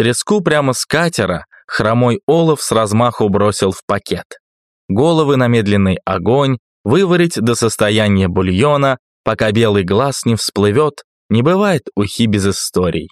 Треску прямо с катера хромой олов с размаху бросил в пакет. Головы на медленный огонь, выварить до состояния бульона, пока белый глаз не всплывет, не бывает ухи без историй.